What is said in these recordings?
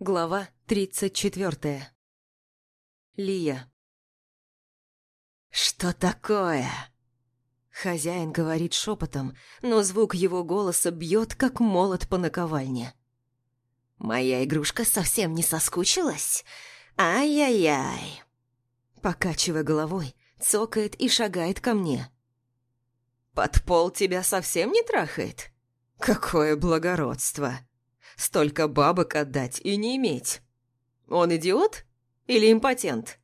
Глава тридцать четвертая. Лия. «Что такое?» Хозяин говорит шепотом, но звук его голоса бьет, как молот по наковальне. «Моя игрушка совсем не соскучилась? Ай-яй-яй!» Покачивая головой, цокает и шагает ко мне. «Под пол тебя совсем не трахает? Какое благородство! Столько бабок отдать и не иметь! Он идиот или импотент?»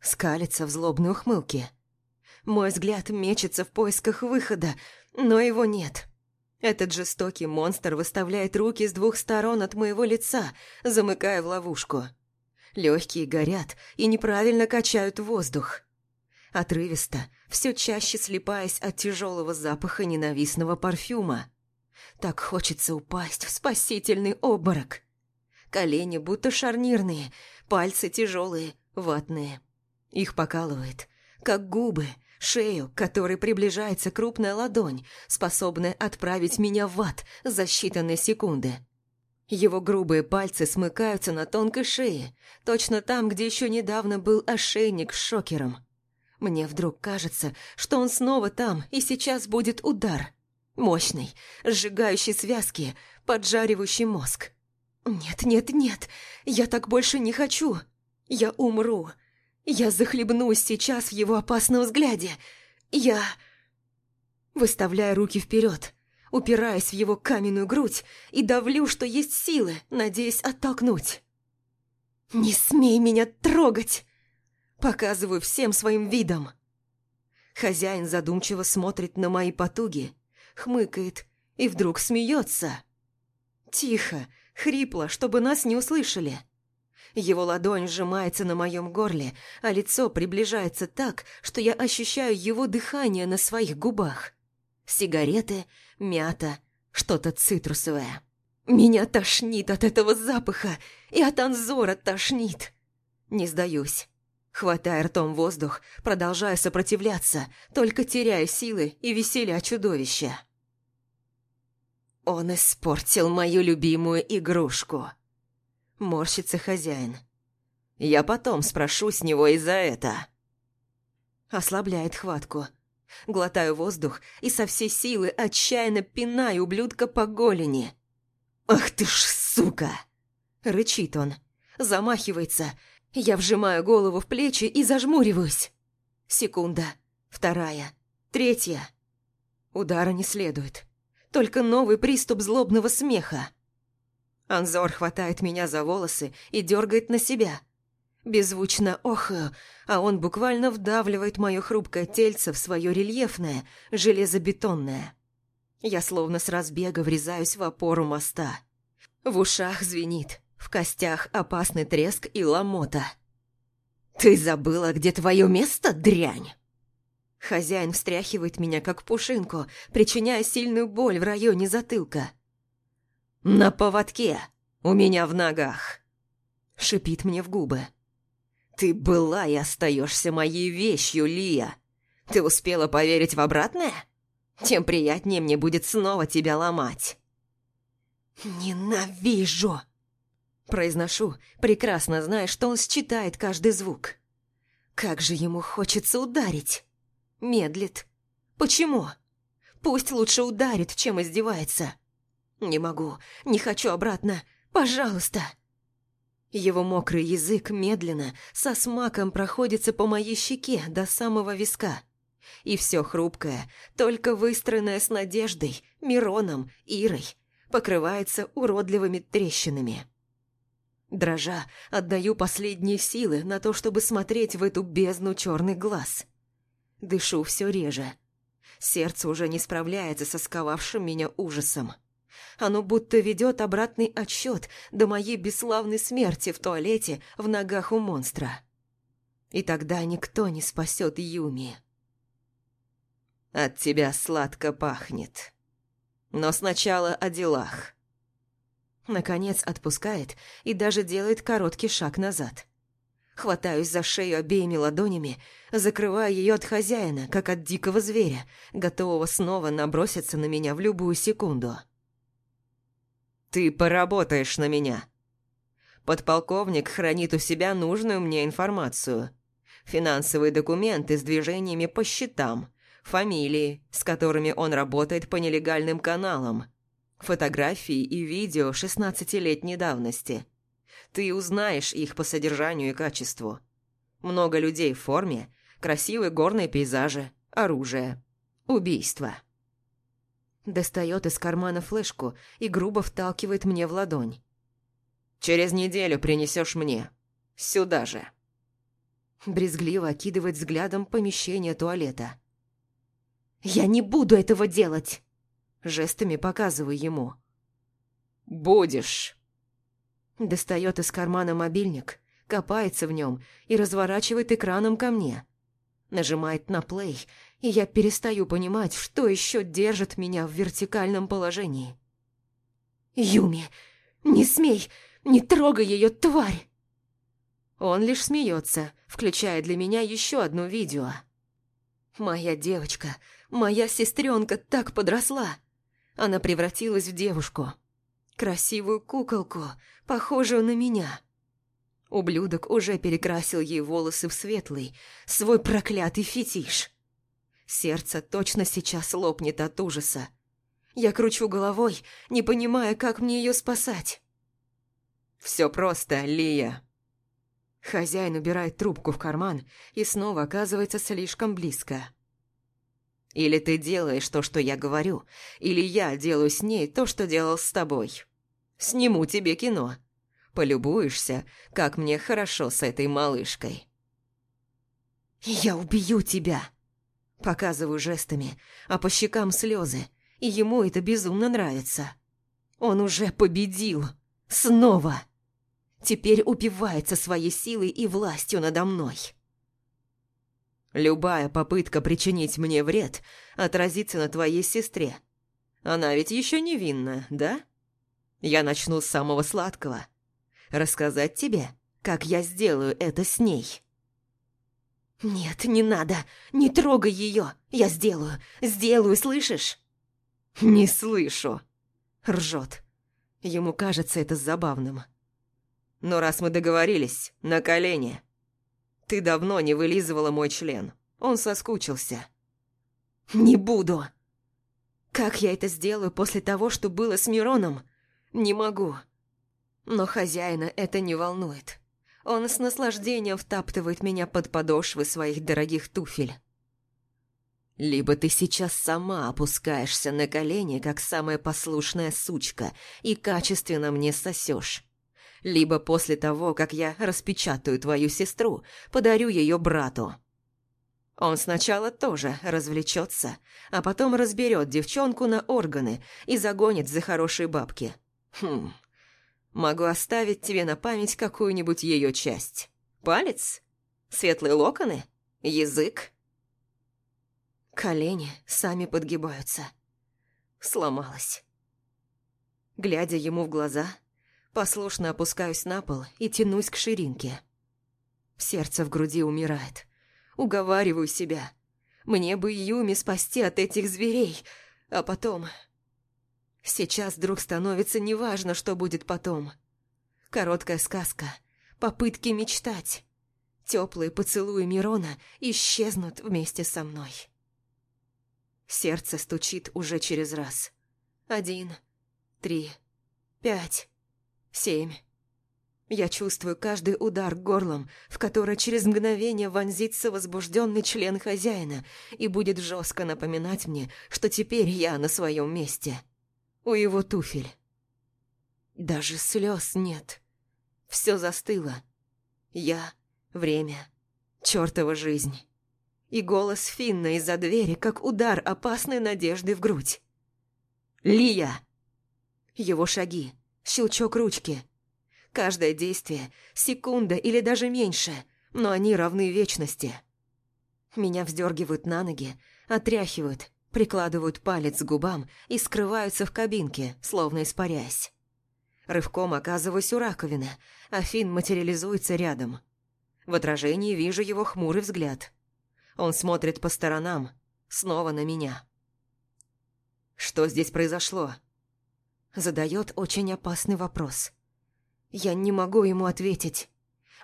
Скалится в злобной ухмылке. Мой взгляд мечется в поисках выхода, но его нет. Этот жестокий монстр выставляет руки с двух сторон от моего лица, замыкая в ловушку. Легкие горят и неправильно качают воздух. Отрывисто, все чаще слепаясь от тяжелого запаха ненавистного парфюма. Так хочется упасть в спасительный обморок. Колени будто шарнирные, пальцы тяжелые, ватные. Их покалывает, как губы, шею, к которой приближается крупная ладонь, способная отправить меня в ад за считанные секунды. Его грубые пальцы смыкаются на тонкой шее, точно там, где еще недавно был ошейник с шокером. Мне вдруг кажется, что он снова там, и сейчас будет удар. Мощный, сжигающий связки, поджаривающий мозг. Нет, нет, нет, я так больше не хочу. Я умру. Я захлебнусь сейчас в его опасном взгляде. Я... Выставляю руки вперед, упираясь в его каменную грудь и давлю, что есть силы, надеясь оттолкнуть. «Не смей меня трогать!» Показываю всем своим видом. Хозяин задумчиво смотрит на мои потуги, хмыкает и вдруг смеется. Тихо, хрипло, чтобы нас не услышали. Его ладонь сжимается на моем горле, а лицо приближается так, что я ощущаю его дыхание на своих губах. Сигареты, мята, что-то цитрусовое. Меня тошнит от этого запаха, и от Анзора тошнит. Не сдаюсь. Хватая ртом воздух, продолжая сопротивляться, только теряя силы и веселья чудовища. Он испортил мою любимую игрушку. Морщится хозяин. Я потом спрошу с него и за это. Ослабляет хватку. Глотаю воздух и со всей силы отчаянно пинаю ублюдка по голени. «Ах ты ж сука!» Рычит он. Замахивается, я вжимаю голову в плечи и зажмуриваюсь. Секунда, вторая, третья. Удара не следует. Только новый приступ злобного смеха. Анзор хватает меня за волосы и дергает на себя. Беззвучно охаю, а он буквально вдавливает мое хрупкое тельце в свое рельефное, железобетонное. Я словно с разбега врезаюсь в опору моста. В ушах звенит, в костях опасный треск и ломота. «Ты забыла, где твое место, дрянь?» Хозяин встряхивает меня, как пушинку, причиняя сильную боль в районе затылка. «На поводке, у меня в ногах!» Шипит мне в губы. «Ты была и остаешься моей вещью, Лия. Ты успела поверить в обратное? Тем приятнее мне будет снова тебя ломать». «Ненавижу!» Произношу, прекрасно зная, что он считает каждый звук. Как же ему хочется ударить. Медлит. Почему? Пусть лучше ударит, чем издевается. Не могу, не хочу обратно. Пожалуйста. Его мокрый язык медленно, со смаком проходится по моей щеке до самого виска. И все хрупкое, только выстроенное с надеждой, Мироном, Ирой, покрывается уродливыми трещинами. Дрожа, отдаю последние силы на то, чтобы смотреть в эту бездну черный глаз. Дышу все реже. Сердце уже не справляется со сковавшим меня ужасом. Оно будто ведет обратный отсчет до моей бесславной смерти в туалете в ногах у монстра. И тогда никто не спасет Юми. От тебя сладко пахнет. Но сначала о делах. Наконец отпускает и даже делает короткий шаг назад. Хватаюсь за шею обеими ладонями, закрывая ее от хозяина, как от дикого зверя, готового снова наброситься на меня в любую секунду. «Ты поработаешь на меня!» Подполковник хранит у себя нужную мне информацию. Финансовые документы с движениями по счетам, фамилии, с которыми он работает по нелегальным каналам, фотографии и видео 16-летней давности. Ты узнаешь их по содержанию и качеству. Много людей в форме, красивые горные пейзажи, оружие, убийство. Достает из кармана флешку и грубо вталкивает мне в ладонь. «Через неделю принесешь мне. Сюда же». Брезгливо окидывает взглядом помещение туалета. «Я не буду этого делать!» Жестами показываю ему. «Будешь!» Достает из кармана мобильник, копается в нем и разворачивает экраном ко мне. Нажимает на плей, и я перестаю понимать, что еще держит меня в вертикальном положении. «Юми, не смей! Не трогай ее, тварь!» Он лишь смеется, включая для меня еще одно видео. Моя девочка, моя сестренка так подросла. Она превратилась в девушку. Красивую куколку, похожую на меня. Ублюдок уже перекрасил ей волосы в светлый, свой проклятый фетиш. Сердце точно сейчас лопнет от ужаса. Я кручу головой, не понимая, как мне ее спасать. «Все просто, Лия». Хозяин убирает трубку в карман и снова оказывается слишком близко. «Или ты делаешь то, что я говорю, или я делаю с ней то, что делал с тобой. Сниму тебе кино. Полюбуешься, как мне хорошо с этой малышкой». «Я убью тебя!» Показываю жестами, а по щекам слезы, и ему это безумно нравится. Он уже победил. Снова. Теперь упивается своей силой и властью надо мной. Любая попытка причинить мне вред отразится на твоей сестре. Она ведь еще невинна, да? Я начну с самого сладкого. Рассказать тебе, как я сделаю это с ней. «Нет, не надо! Не трогай ее! Я сделаю! Сделаю, слышишь?» «Не слышу!» Ржет. Ему кажется это забавным. «Но раз мы договорились, на колени. Ты давно не вылизывала мой член. Он соскучился». «Не буду!» «Как я это сделаю после того, что было с Мироном? Не могу!» Но хозяина это не волнует. Он с наслаждением втаптывает меня под подошвы своих дорогих туфель. Либо ты сейчас сама опускаешься на колени, как самая послушная сучка, и качественно мне сосешь. Либо после того, как я распечатаю твою сестру, подарю ее брату. Он сначала тоже развлечется, а потом разберет девчонку на органы и загонит за хорошие бабки. Хм, Могу оставить тебе на память какую-нибудь ее часть. Палец? Светлые локоны? Язык? Колени сами подгибаются. Сломалась. Глядя ему в глаза, послушно опускаюсь на пол и тянусь к ширинке. Сердце в груди умирает. Уговариваю себя. Мне бы Юми спасти от этих зверей, а потом Сейчас вдруг становится неважно, что будет потом. Короткая сказка, попытки мечтать. Теплые поцелуи Мирона исчезнут вместе со мной. Сердце стучит уже через раз. Один, три, пять, семь. Я чувствую каждый удар горлом, в который через мгновение вонзится возбужденный член хозяина и будет жестко напоминать мне, что теперь я на своем месте у его туфель. Даже слез нет. Все застыло. Я, время, чертова жизнь. И голос Финна из-за двери, как удар опасной надежды в грудь. «Лия!» Его шаги, щелчок ручки. Каждое действие, секунда или даже меньше, но они равны вечности. Меня вздергивают на ноги, отряхивают, прикладывают палец к губам и скрываются в кабинке, словно испаряясь. Рывком оказываюсь у раковины, а Финн материализуется рядом. В отражении вижу его хмурый взгляд. Он смотрит по сторонам, снова на меня. «Что здесь произошло?» Задает очень опасный вопрос. Я не могу ему ответить.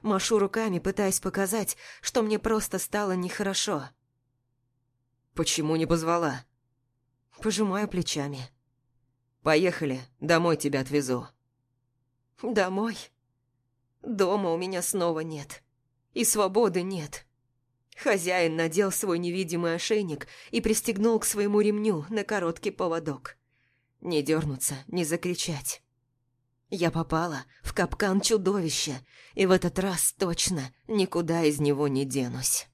Машу руками, пытаясь показать, что мне просто стало нехорошо. «Почему не позвала?» Пожимаю плечами. «Поехали, домой тебя отвезу». «Домой?» Дома у меня снова нет. И свободы нет. Хозяин надел свой невидимый ошейник и пристегнул к своему ремню на короткий поводок. Не дернуться, не закричать. Я попала в капкан чудовища, и в этот раз точно никуда из него не денусь.